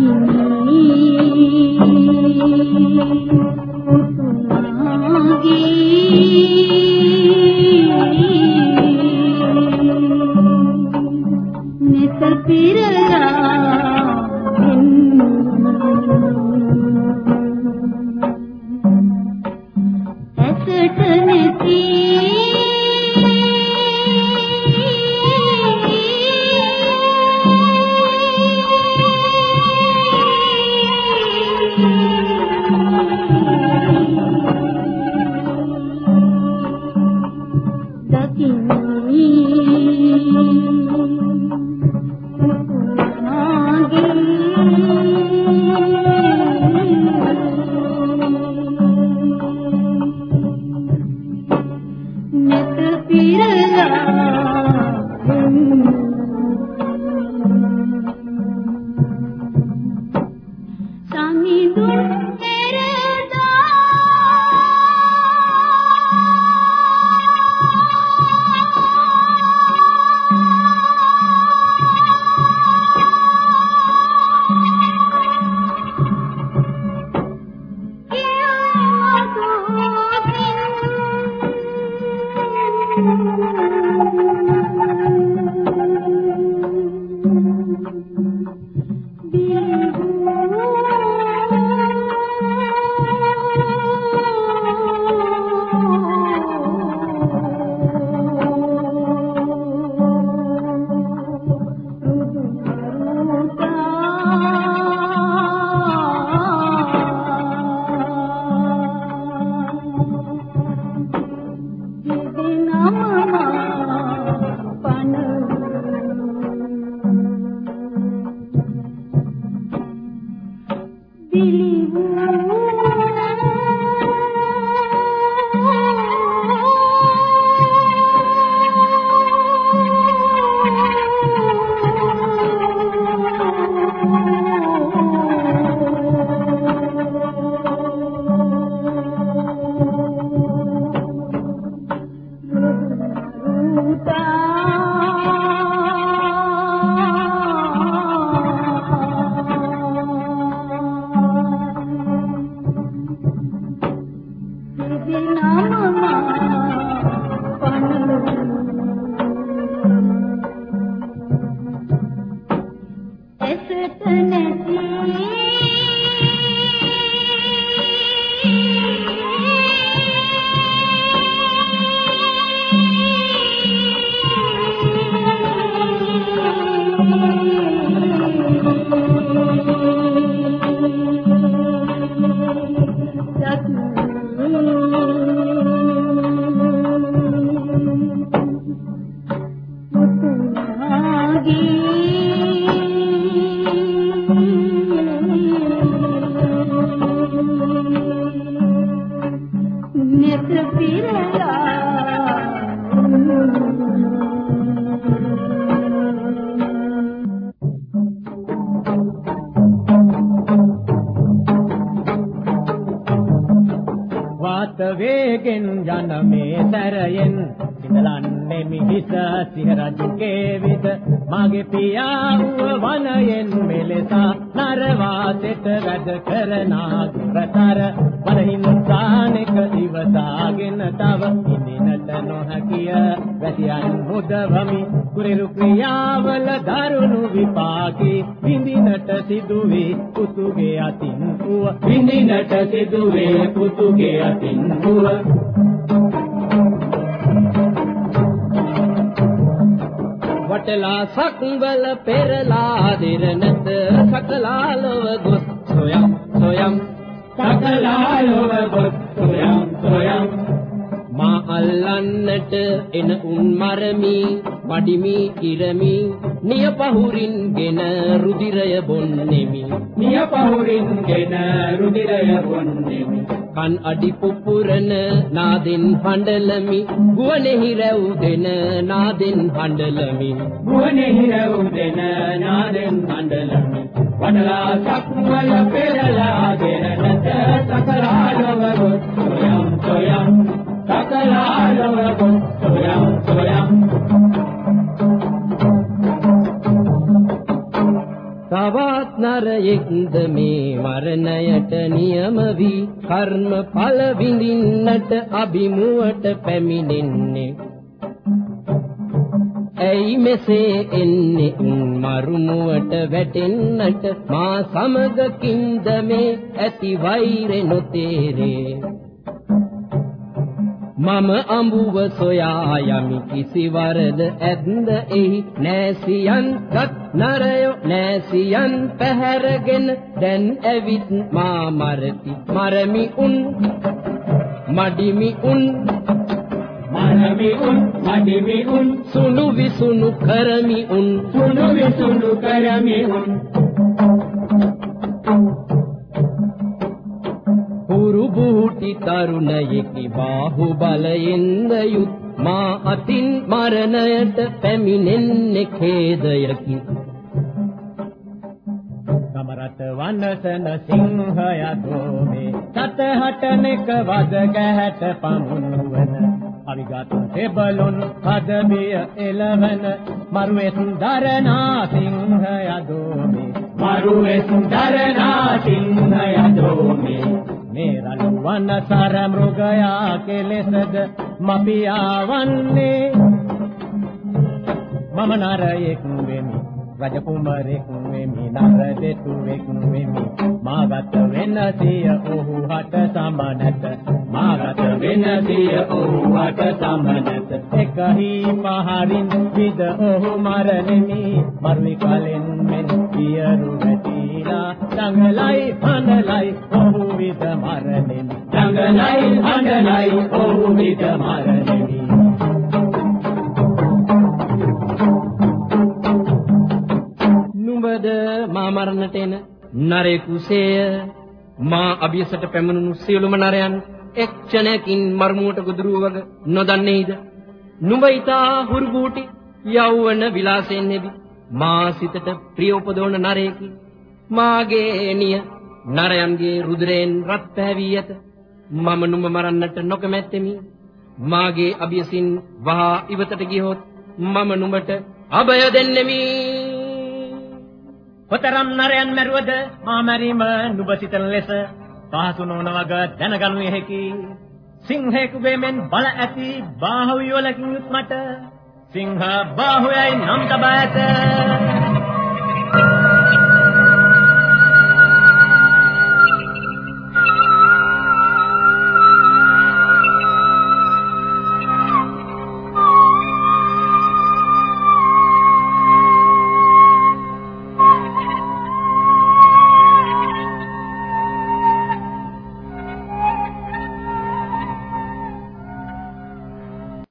No. پتا Thank you. වේගෙන් යන මේ සැරයෙන්. ඉඳලන්නේ මිහිස සිහරජුගේ විද මගේ පියා වූ වනයෙන් මෙලෙස නරවාසෙට වැඩ කරන ගුරතර වරහින්සානෙක ඉවසාගෙන තව ඉඳිනට නොහැකිය. වැසියන් මුදවමි කුරිරු ක්‍රියාවල දරුණු විපාකේ. විඳිනට සිදුවේ පුතුගේ අතින් වූ විඳිනට සිදුවේ පුතුගේ අතින් වූ වටලා සක්වල පෙරලා දිරනත සකලා ලොව ගොස් සොයම් සොයම්. සකලා ලොව ගොස් සොයම් සොයම්. මා අල්ලන්නට එන උන් මරමි. වඩිමි ඉරමි නිය පහුරින්ගෙන රුධිරය බොන්නෙමි. නිය පහුරින්ගෙන රුධිරය බොන්නෙමි. කන් අඩි පුපුරන නාදෙන් හඬලමි. ගුවනෙහි රැව්දෙන නාදෙන් හඬලමි. ගුවනෙහි රැව්දෙන නාදෙන් හඬලමි. වඩලා සක්වල පෙරලා දෙරනත සකලා ලොව තවත් නරයෙක්ද මේ මරණයට නියම වී? කර්ම ඵල විඳින්නට අභිමුවට පැමිණෙන්නේ. ඇයි මෙසේ එන්නේ? උන් මරුමුවට වැටෙන්නට මා සමගකින්ද මේ ඇති වෛරෙ නොතේරේ. මම අඹුව සොයා යමි කිසි වරද ඇද්ද එහි නෑසියන් ගත් නරයෝ නෑසියන් පැහැරගෙන දැන් ඇවිත් මා මරති මරමි උන් මඩිමි උන් මනමි උන් මඩිමි උන්. සුණු විසුණු කරමි උන් සුණු විසුණු කරමි උන් බුහුටි තරුණයෙකි බාහු බලයෙන්ද යුත් මා අතින් මරණයට පැමිණෙන්නේ ඛේදයකි. සමරත වනසන සිංහය දෝමේ සතහටනෙක වද ගැහැට පමුණුවන අවිගත් තෙබලුන් පදබිය එළවන මරුවෙස් දරනා සිංහය දෝමේ මරුවෙස් දරනා සිංහය දෝමේ මේ රළු වන සර මෘගයා කෙලෙසද මපියා වන්නේ මම නරයෙක් වෙමි රජ කුමරෙක් වෙමි නර දෙතුෙක් වෙමි. මාගත වෙන සිය ඔහු හට සමනත මාගත වෙන සිය ඔහු හට සමනත. එකහි පහරින් විද ඔහු මරණෙමි මරුවි කලෙන් මෙන් පියරු වැටිලා දඟලයි හඬලයි ඔහු විද මරණෙමි. දඟලයි හඬලයි ඔහු විද මරණෙමි. නුඹද මා මරණට එන නරේකුසේය මා අභියසට පැමිණුණු සියලුම නරයන් එක් ක්ෂණයකින් මර්මුවට ගොදුරු වග නොදන්නේයිද? නුඹ ඊතා හුරුබූටි යෞවන විලාසයෙන් නෙබි මා සිතට ප්‍රිය උපදවන නරේකි. මාගේ නිය. නරයන්ගේ රුධිරයෙන් රත් පැවී ඇත. මම නුඹ මරන්නට නොකමැත්තෙමි. මාගේ අභියසින් වහා ඉවතට ගියොත් මම නුඹට අභය දෙන්නෙමි. කොතරම් නරයන් මැරුවද මා මැරීම නුඹ සිතන ලෙස. පහසු නොවන වග දැනගනු හැකි සිංහෙකුගේ මෙන් බල ඇති බාහුව යොලකින් යුත් මට. සිංහ බාහුවයි නම් තබා ඇත